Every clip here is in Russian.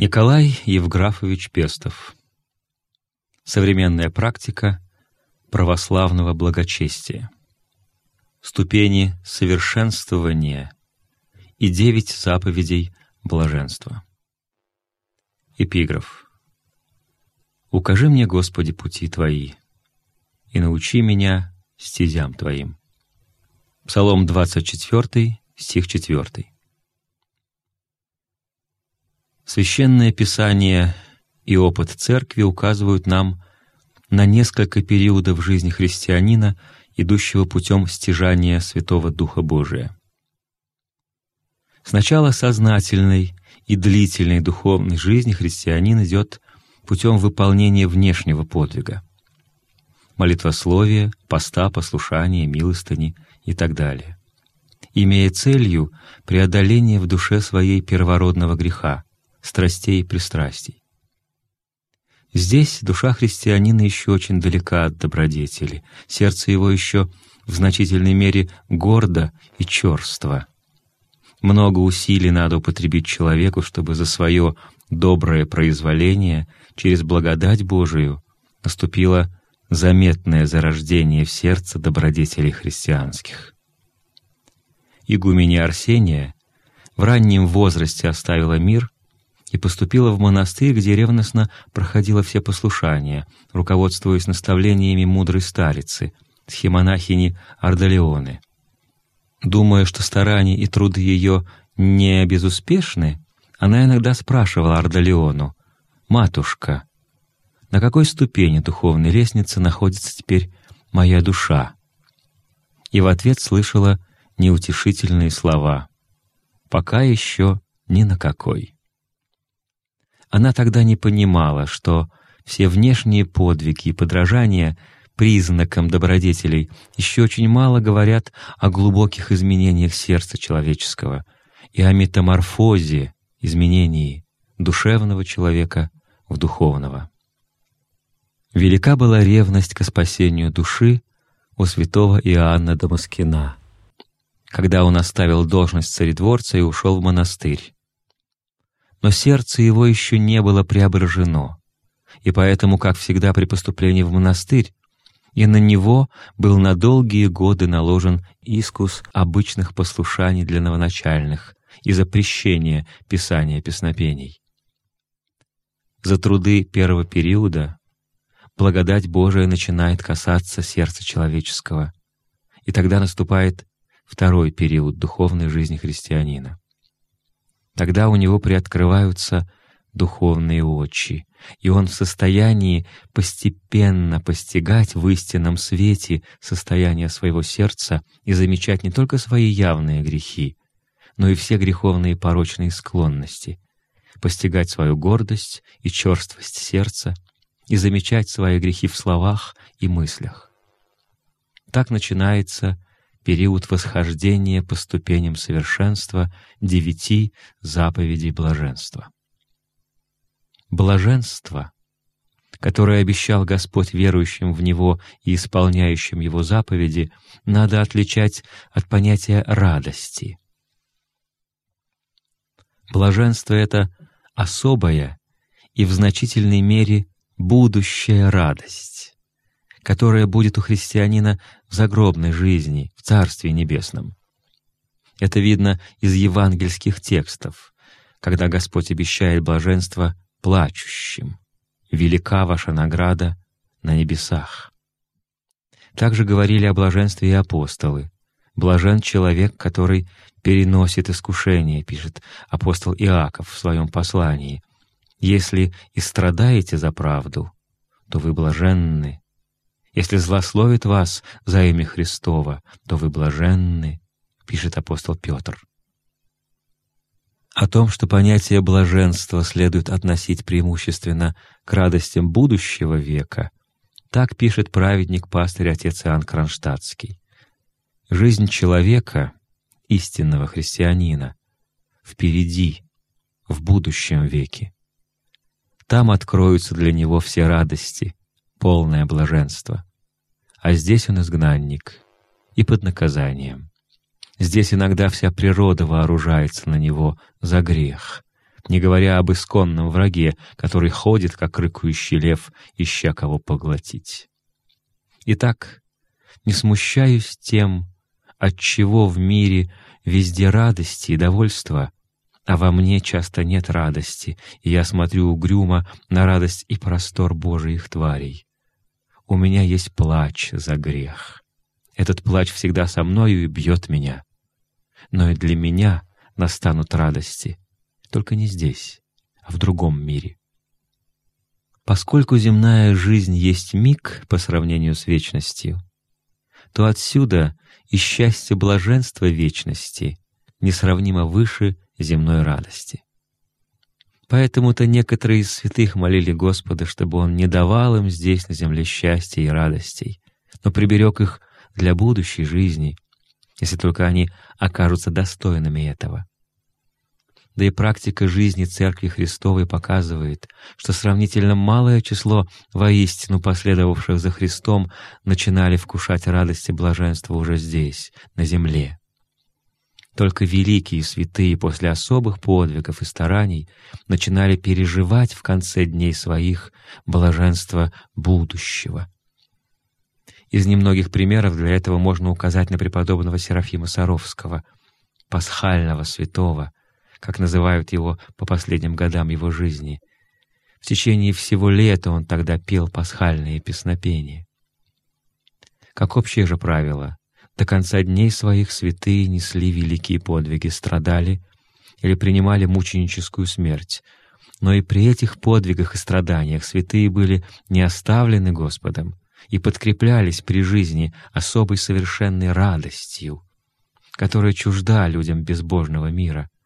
Николай Евграфович Пестов. Современная практика православного благочестия. Ступени совершенствования и девять заповедей блаженства. Эпиграф. «Укажи мне, Господи, пути Твои, и научи меня стезям Твоим». Псалом 24, стих 4. Священное Писание и опыт Церкви указывают нам на несколько периодов жизни христианина, идущего путем стяжания Святого Духа Божия. Сначала сознательной и длительной духовной жизни христианин идет путем выполнения внешнего подвига — молитвословия, поста, послушания, милостыни и так далее, имея целью преодоление в душе своей первородного греха — страстей и пристрастий. Здесь душа христианина еще очень далека от добродетели, сердце его еще в значительной мере гордо и черство. Много усилий надо употребить человеку, чтобы за свое доброе произволение через благодать Божию наступило заметное зарождение в сердце добродетелей христианских. Игуменя Арсения в раннем возрасте оставила мир и поступила в монастырь, где ревностно проходила все послушания, руководствуясь наставлениями мудрой старицы, схемонахини Ардалеоны. Думая, что старания и труды ее не безуспешны, она иногда спрашивала Ардалеону, «Матушка, на какой ступени духовной лестницы находится теперь моя душа?» И в ответ слышала неутешительные слова «Пока еще ни на какой». Она тогда не понимала, что все внешние подвиги и подражания признакам добродетелей еще очень мало говорят о глубоких изменениях сердца человеческого и о метаморфозе, изменении душевного человека в духовного. Велика была ревность к спасению души у святого Иоанна Дамаскина, когда он оставил должность царедворца и ушел в монастырь но сердце его еще не было преображено, и поэтому, как всегда при поступлении в монастырь, и на него был на долгие годы наложен искус обычных послушаний для новоначальных и запрещение писания песнопений. За труды первого периода благодать Божия начинает касаться сердца человеческого, и тогда наступает второй период духовной жизни христианина. Тогда у него приоткрываются духовные очи, и он в состоянии постепенно постигать в истинном свете состояние своего сердца и замечать не только свои явные грехи, но и все греховные порочные склонности, постигать свою гордость и черствость сердца и замечать свои грехи в словах и мыслях. Так начинается период восхождения по ступеням совершенства девяти заповедей блаженства. Блаженство, которое обещал Господь верующим в Него и исполняющим Его заповеди, надо отличать от понятия радости. Блаженство — это особая и в значительной мере будущая радость которое будет у христианина в загробной жизни, в Царстве Небесном. Это видно из евангельских текстов, когда Господь обещает блаженство плачущим. «Велика ваша награда на небесах». Также говорили о блаженстве и апостолы. «Блажен человек, который переносит искушение», — пишет апостол Иаков в своем послании. «Если и страдаете за правду, то вы блаженны, если злословит вас за имя Христова, то вы блаженны, пишет апостол Петр. О том, что понятие блаженства следует относить преимущественно к радостям будущего века, так пишет праведник-пастырь отец Иоанн Кронштадтский. Жизнь человека, истинного христианина, впереди, в будущем веке. Там откроются для него все радости, полное блаженство. А здесь он изгнанник и под наказанием. Здесь иногда вся природа вооружается на него за грех, не говоря об исконном враге, который ходит, как рыкающий лев, ища кого поглотить. Итак, не смущаюсь тем, от чего в мире везде радости и довольства, а во мне часто нет радости, и я смотрю угрюмо на радость и простор Божиих тварей. У меня есть плач за грех. Этот плач всегда со мною и бьет меня. Но и для меня настанут радости, только не здесь, а в другом мире. Поскольку земная жизнь есть миг по сравнению с вечностью, то отсюда и счастье блаженства вечности несравнимо выше земной радости. Поэтому-то некоторые из святых молили Господа, чтобы Он не давал им здесь на земле счастья и радостей, но приберег их для будущей жизни, если только они окажутся достойными этого. Да и практика жизни Церкви Христовой показывает, что сравнительно малое число воистину последовавших за Христом начинали вкушать радость и блаженство уже здесь, на земле. Только великие святые после особых подвигов и стараний начинали переживать в конце дней своих блаженство будущего. Из немногих примеров для этого можно указать на преподобного Серафима Саровского, пасхального святого, как называют его по последним годам его жизни. В течение всего лета он тогда пел пасхальные песнопения. Как общее же правило, до конца дней своих святые несли великие подвиги, страдали или принимали мученическую смерть. Но и при этих подвигах и страданиях святые были не оставлены Господом и подкреплялись при жизни особой совершенной радостью, которая чужда людям безбожного мира —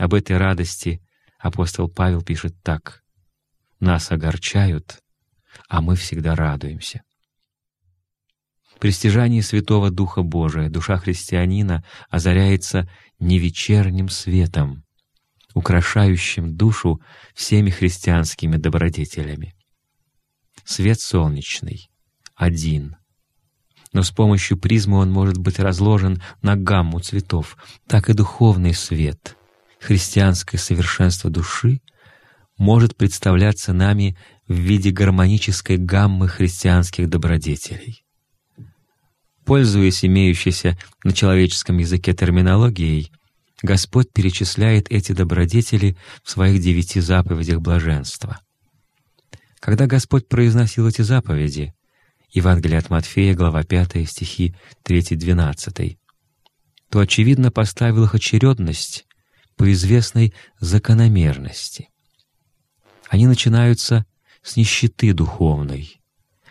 об этой радости апостол Павел пишет так. «Нас огорчают, а мы всегда радуемся». При стяжании Святого Духа Божия душа христианина озаряется не вечерним светом, украшающим душу всеми христианскими добродетелями. Свет солнечный, один, но с помощью призмы он может быть разложен на гамму цветов, так и духовный свет — христианское совершенство души может представляться нами в виде гармонической гаммы христианских добродетелей. Пользуясь имеющейся на человеческом языке терминологией, Господь перечисляет эти добродетели в своих девяти заповедях блаженства. Когда Господь произносил эти заповеди, Евангелие от Матфея, глава 5, стихи 3-12, то, очевидно, поставил их очередность по известной закономерности. Они начинаются с нищеты духовной,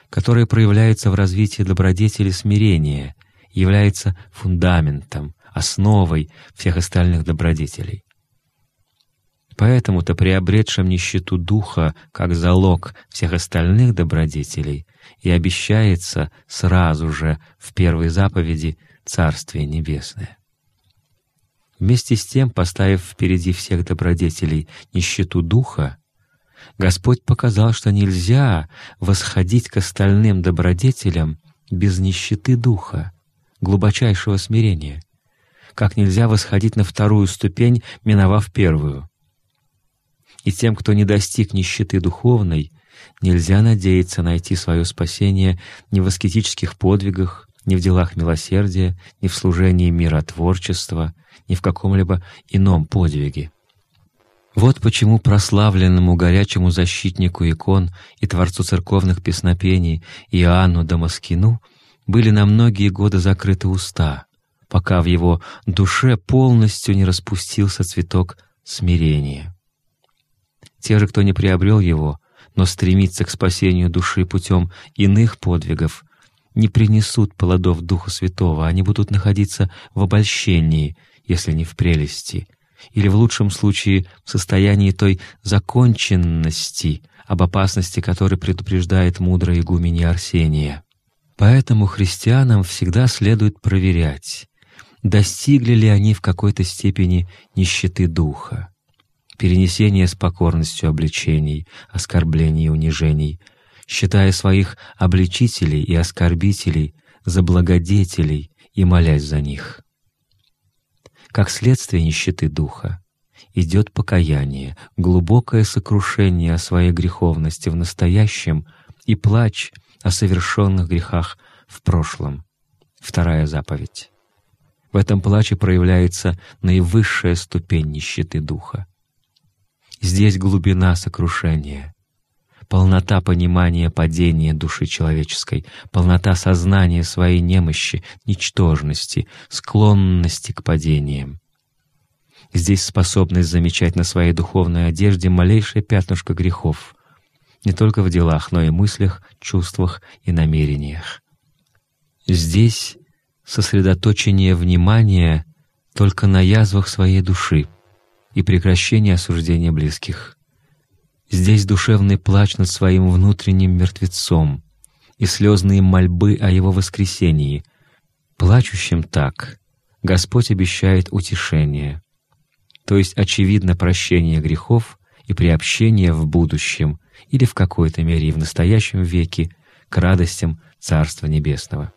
которая проявляется в развитии добродетели смирения, является фундаментом, основой всех остальных добродетелей. Поэтому-то приобретшим нищету духа как залог всех остальных добродетелей и обещается сразу же в первой заповеди Царствие Небесное. Вместе с тем, поставив впереди всех добродетелей нищету духа, Господь показал, что нельзя восходить к остальным добродетелям без нищеты духа, глубочайшего смирения, как нельзя восходить на вторую ступень, миновав первую. И тем, кто не достиг нищеты духовной, нельзя надеяться найти свое спасение ни в аскетических подвигах, ни в делах милосердия, ни в служении миротворчества, ни в каком-либо ином подвиге. Вот почему прославленному горячему защитнику икон и творцу церковных песнопений Иоанну Дамаскину были на многие годы закрыты уста, пока в его душе полностью не распустился цветок смирения. Те же, кто не приобрел его, но стремится к спасению души путем иных подвигов, не принесут плодов Духа Святого, они будут находиться в обольщении, если не в прелести, или в лучшем случае в состоянии той законченности, об опасности которой предупреждает мудрая игуменья Арсения. Поэтому христианам всегда следует проверять, достигли ли они в какой-то степени нищеты духа, перенесения с покорностью обличений, оскорблений и унижений — считая своих обличителей и оскорбителей за благодетелей и молясь за них. Как следствие нищеты духа идет покаяние, глубокое сокрушение о своей греховности в настоящем и плач о совершенных грехах в прошлом. Вторая заповедь. В этом плаче проявляется наивысшая ступень нищеты духа. Здесь глубина сокрушения, полнота понимания падения души человеческой, полнота сознания своей немощи, ничтожности, склонности к падениям. Здесь способность замечать на своей духовной одежде малейшее пятнышко грехов, не только в делах, но и мыслях, чувствах и намерениях. Здесь сосредоточение внимания только на язвах своей души и прекращение осуждения близких. Здесь душевный плач над своим внутренним мертвецом и слезные мольбы о его воскресении. Плачущим так Господь обещает утешение, то есть очевидно прощение грехов и приобщение в будущем или в какой-то мере и в настоящем веке к радостям Царства Небесного.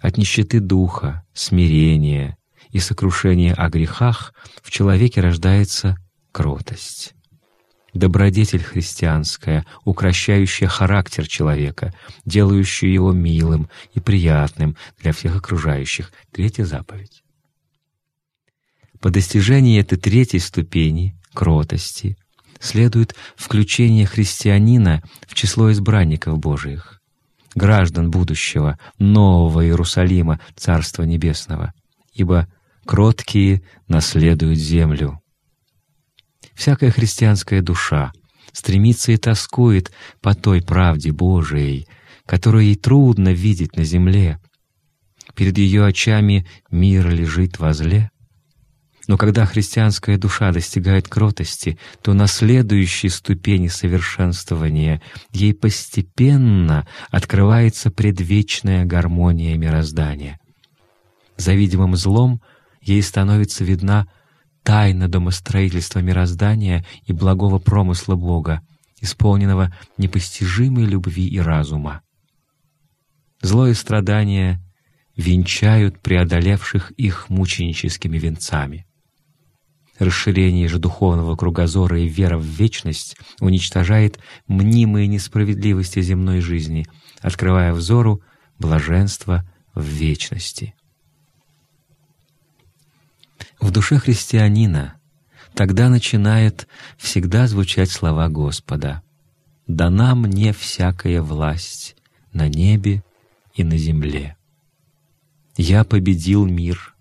От нищеты духа, смирения и сокрушения о грехах в человеке рождается кротость. Добродетель христианская, укращающая характер человека, делающая его милым и приятным для всех окружающих. Третья заповедь. По достижении этой третьей ступени, кротости, следует включение христианина в число избранников Божиих, граждан будущего, нового Иерусалима, Царства Небесного, ибо кроткие наследуют землю. Всякая христианская душа стремится и тоскует по той правде Божией, которую ей трудно видеть на земле. Перед ее очами мир лежит возле. Но когда христианская душа достигает кротости, то на следующей ступени совершенствования ей постепенно открывается предвечная гармония мироздания. За видимым злом ей становится видна тайна домостроительства мироздания и благого промысла Бога, исполненного непостижимой любви и разума. Зло и страдания венчают преодолевших их мученическими венцами. Расширение же духовного кругозора и вера в вечность уничтожает мнимые несправедливости земной жизни, открывая взору блаженство в вечности. В душе христианина тогда начинает всегда звучать слова Господа «Дана мне всякая власть на небе и на земле. Я победил мир,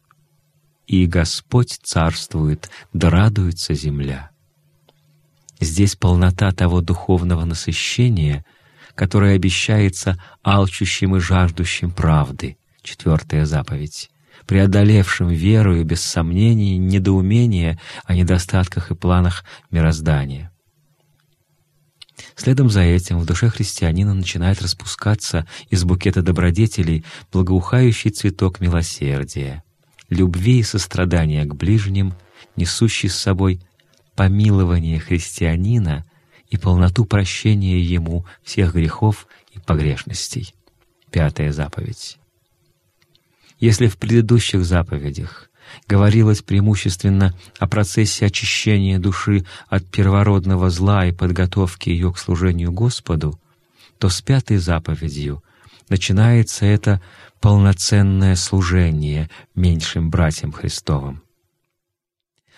и Господь царствует, да радуется земля». Здесь полнота того духовного насыщения, которое обещается алчущим и жаждущим правды, четвертая заповедь преодолевшим веру и без сомнений недоумение о недостатках и планах мироздания. Следом за этим в душе христианина начинает распускаться из букета добродетелей благоухающий цветок милосердия, любви и сострадания к ближним, несущий с собой помилование христианина и полноту прощения ему всех грехов и погрешностей. Пятая заповедь. Если в предыдущих заповедях говорилось преимущественно о процессе очищения души от первородного зла и подготовки ее к служению Господу, то с пятой заповедью начинается это полноценное служение меньшим братьям Христовым.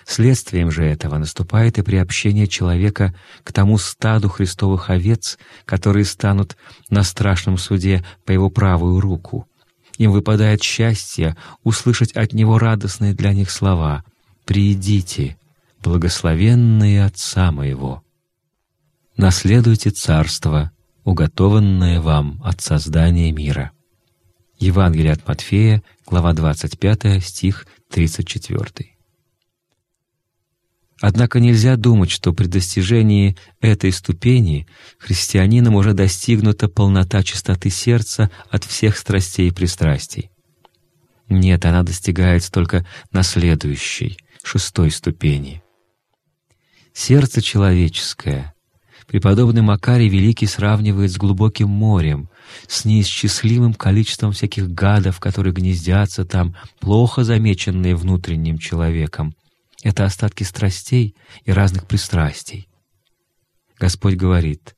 Следствием же этого наступает и приобщение человека к тому стаду христовых овец, которые станут на страшном суде по его правую руку — им выпадает счастье услышать от Него радостные для них слова «Приидите, благословенные Отца Моего». Наследуйте Царство, уготованное вам от создания мира. Евангелие от Матфея, глава 25, стих 34. Однако нельзя думать, что при достижении этой ступени христианином уже достигнута полнота чистоты сердца от всех страстей и пристрастий. Нет, она достигается только на следующей, шестой ступени. Сердце человеческое преподобный Макарий Великий сравнивает с глубоким морем, с неисчислимым количеством всяких гадов, которые гнездятся там, плохо замеченные внутренним человеком —— это остатки страстей и разных пристрастий. Господь говорит,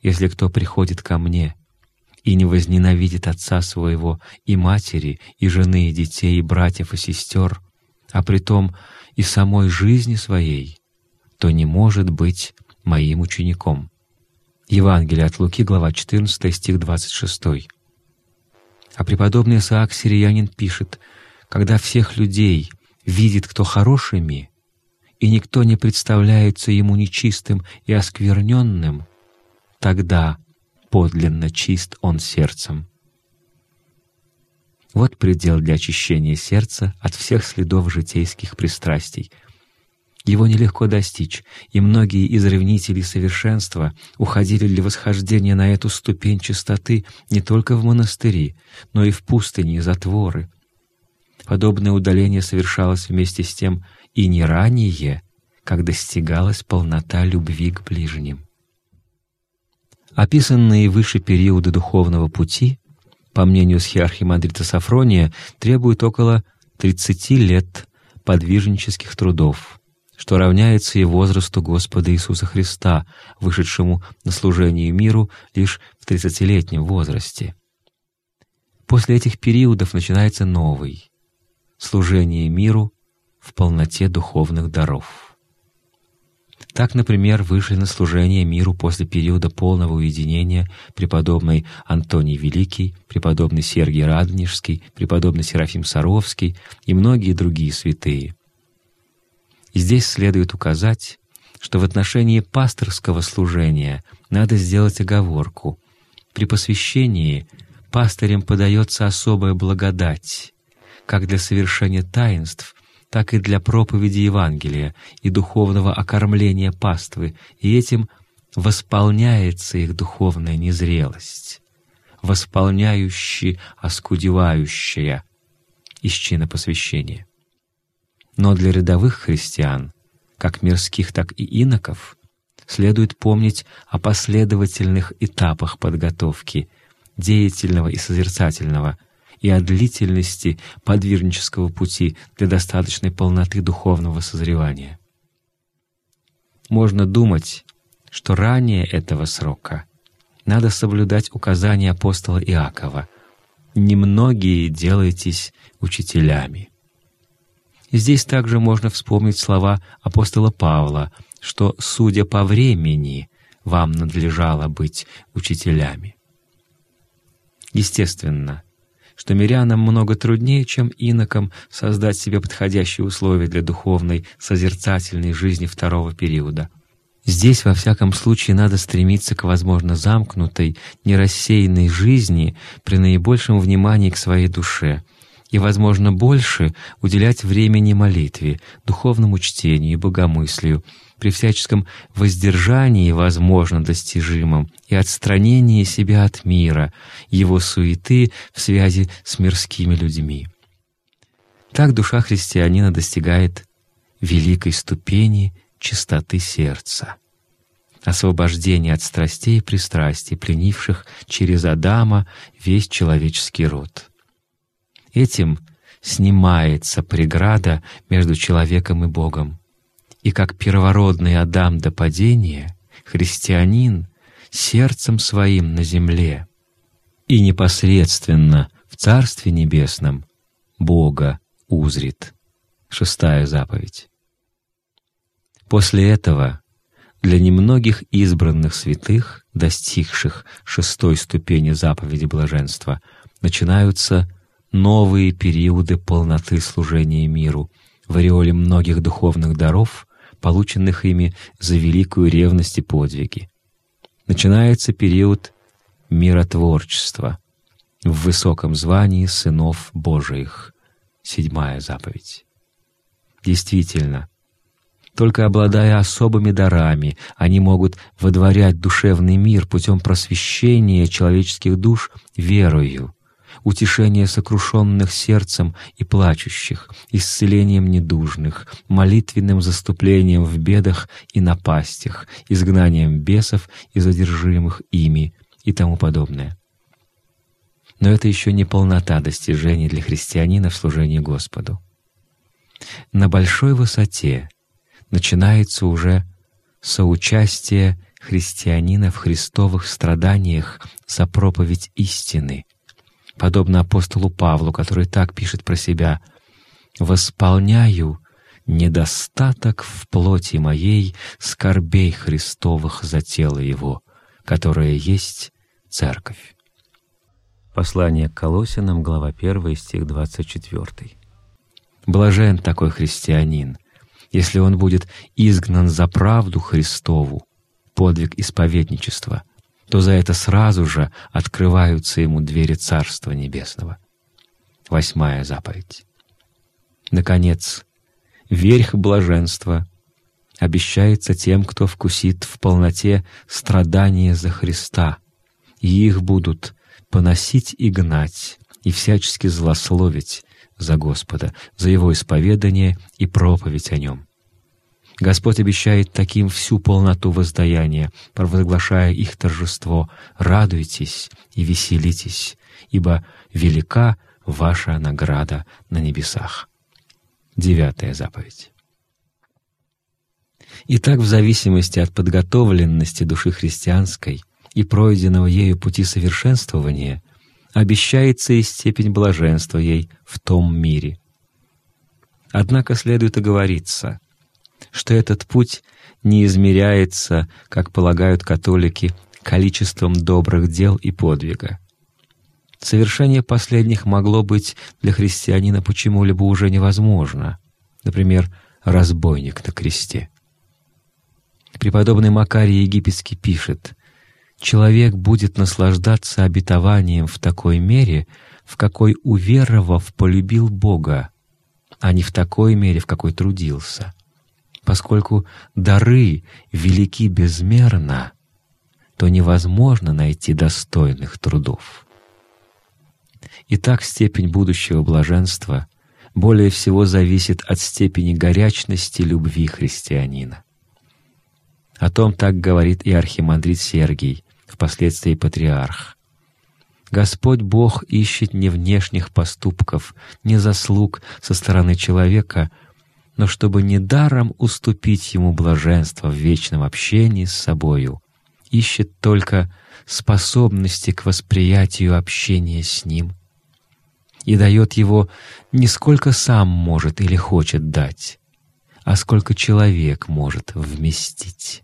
«Если кто приходит ко Мне и не возненавидит отца своего и матери, и жены, и детей, и братьев, и сестер, а притом и самой жизни своей, то не может быть моим учеником». Евангелие от Луки, глава 14, стих 26. А преподобный Исаак Сириянин пишет, «Когда всех людей видит кто хорошими, и никто не представляется ему нечистым и оскверненным, тогда подлинно чист он сердцем». Вот предел для очищения сердца от всех следов житейских пристрастий — его нелегко достичь, и многие из ревнителей совершенства уходили для восхождения на эту ступень чистоты не только в монастыри, но и в пустыни и затворы. Подобное удаление совершалось вместе с тем и не ранее, как достигалась полнота любви к ближним. Описанные выше периоды духовного пути, по мнению схиархимандрита Сафрония, требуют около 30 лет подвижнических трудов — что равняется и возрасту Господа Иисуса Христа, вышедшему на служение миру лишь в тридцатилетнем возрасте. После этих периодов начинается новый — служение миру в полноте духовных даров. Так, например, вышли на служение миру после периода полного уединения преподобный Антоний Великий, преподобный Сергий Радонежский, преподобный Серафим Саровский и многие другие святые — и здесь следует указать, что в отношении пасторского служения надо сделать оговорку. При посвящении пастырям подается особая благодать, как для совершения таинств, так и для проповеди Евангелия и духовного окормления паствы, и этим восполняется их духовная незрелость, восполняющая, оскудевающая из чина посвящения. Но для рядовых христиан, как мирских, так и иноков, следует помнить о последовательных этапах подготовки, деятельного и созерцательного, и о длительности подвижнического пути для достаточной полноты духовного созревания. Можно думать, что ранее этого срока надо соблюдать указания апостола Иакова «Немногие делайтесь учителями». Здесь также можно вспомнить слова апостола Павла, что, судя по времени, вам надлежало быть учителями. Естественно, что мирянам много труднее, чем инокам, создать себе подходящие условия для духовной, созерцательной жизни второго периода. Здесь, во всяком случае, надо стремиться к, возможно, замкнутой, нерассеянной жизни при наибольшем внимании к своей душе — и, возможно, больше уделять времени молитве, духовному чтению и богомыслию, при всяческом воздержании, возможно, достижимом, и отстранении себя от мира, его суеты в связи с мирскими людьми. Так душа христианина достигает великой ступени чистоты сердца, освобождения от страстей и пристрастий, пленивших через Адама весь человеческий род. Этим снимается преграда между человеком и Богом. И как первородный Адам до падения, христианин сердцем своим на земле и непосредственно в Царстве Небесном Бога узрит. Шестая заповедь. После этого для немногих избранных святых, достигших шестой ступени заповеди блаженства, начинаются новые периоды полноты служения миру в ореоле многих духовных даров, полученных ими за великую ревность и подвиги. Начинается период миротворчества в высоком звании сынов Божиих. Седьмая заповедь. Действительно, только обладая особыми дарами, они могут водворять душевный мир путем просвещения человеческих душ верою, утешение сокрушенных сердцем и плачущих, исцелением недужных, молитвенным заступлением в бедах и напастях, изгнанием бесов и задержимых ими и тому подобное. Но это еще не полнота достижений для христианина в служении Господу. На большой высоте начинается уже соучастие христианина в христовых страданиях за проповедь истины, подобно апостолу Павлу, который так пишет про себя «Восполняю недостаток в плоти моей скорбей Христовых за тело Его, которое есть Церковь». Послание к Колосинам, глава 1, стих 24. Блажен такой христианин, если он будет изгнан за правду Христову, подвиг исповедничества, то за это сразу же открываются ему двери Царства Небесного. Восьмая заповедь. Наконец, верх блаженства обещается тем, кто вкусит в полноте страдания за Христа, и их будут поносить и гнать, и всячески злословить за Господа, за Его исповедание и проповедь о Нем. Господь обещает таким всю полноту воздаяния, провозглашая их торжество «Радуйтесь и веселитесь, ибо велика ваша награда на небесах». Девятая заповедь. Итак, в зависимости от подготовленности души христианской и пройденного ею пути совершенствования, обещается и степень блаженства ей в том мире. Однако следует оговориться, что этот путь не измеряется, как полагают католики, количеством добрых дел и подвига. Совершение последних могло быть для христианина почему-либо уже невозможно, например, разбойник на кресте. Преподобный Макарий Египетский пишет, «Человек будет наслаждаться обетованием в такой мере, в какой, уверовав, полюбил Бога, а не в такой мере, в какой трудился. Поскольку дары велики безмерно, то невозможно найти достойных трудов». Итак, степень будущего блаженства более всего зависит от степени горячности любви христианина. О том так говорит и архимандрит Сергий, впоследствии патриарх. Господь Бог ищет не внешних поступков, не заслуг со стороны человека, но чтобы не даром уступить ему блаженство в вечном общении с собою, ищет только способности к восприятию общения с Ним и дает его не сколько сам может или хочет дать, а сколько человек может вместить.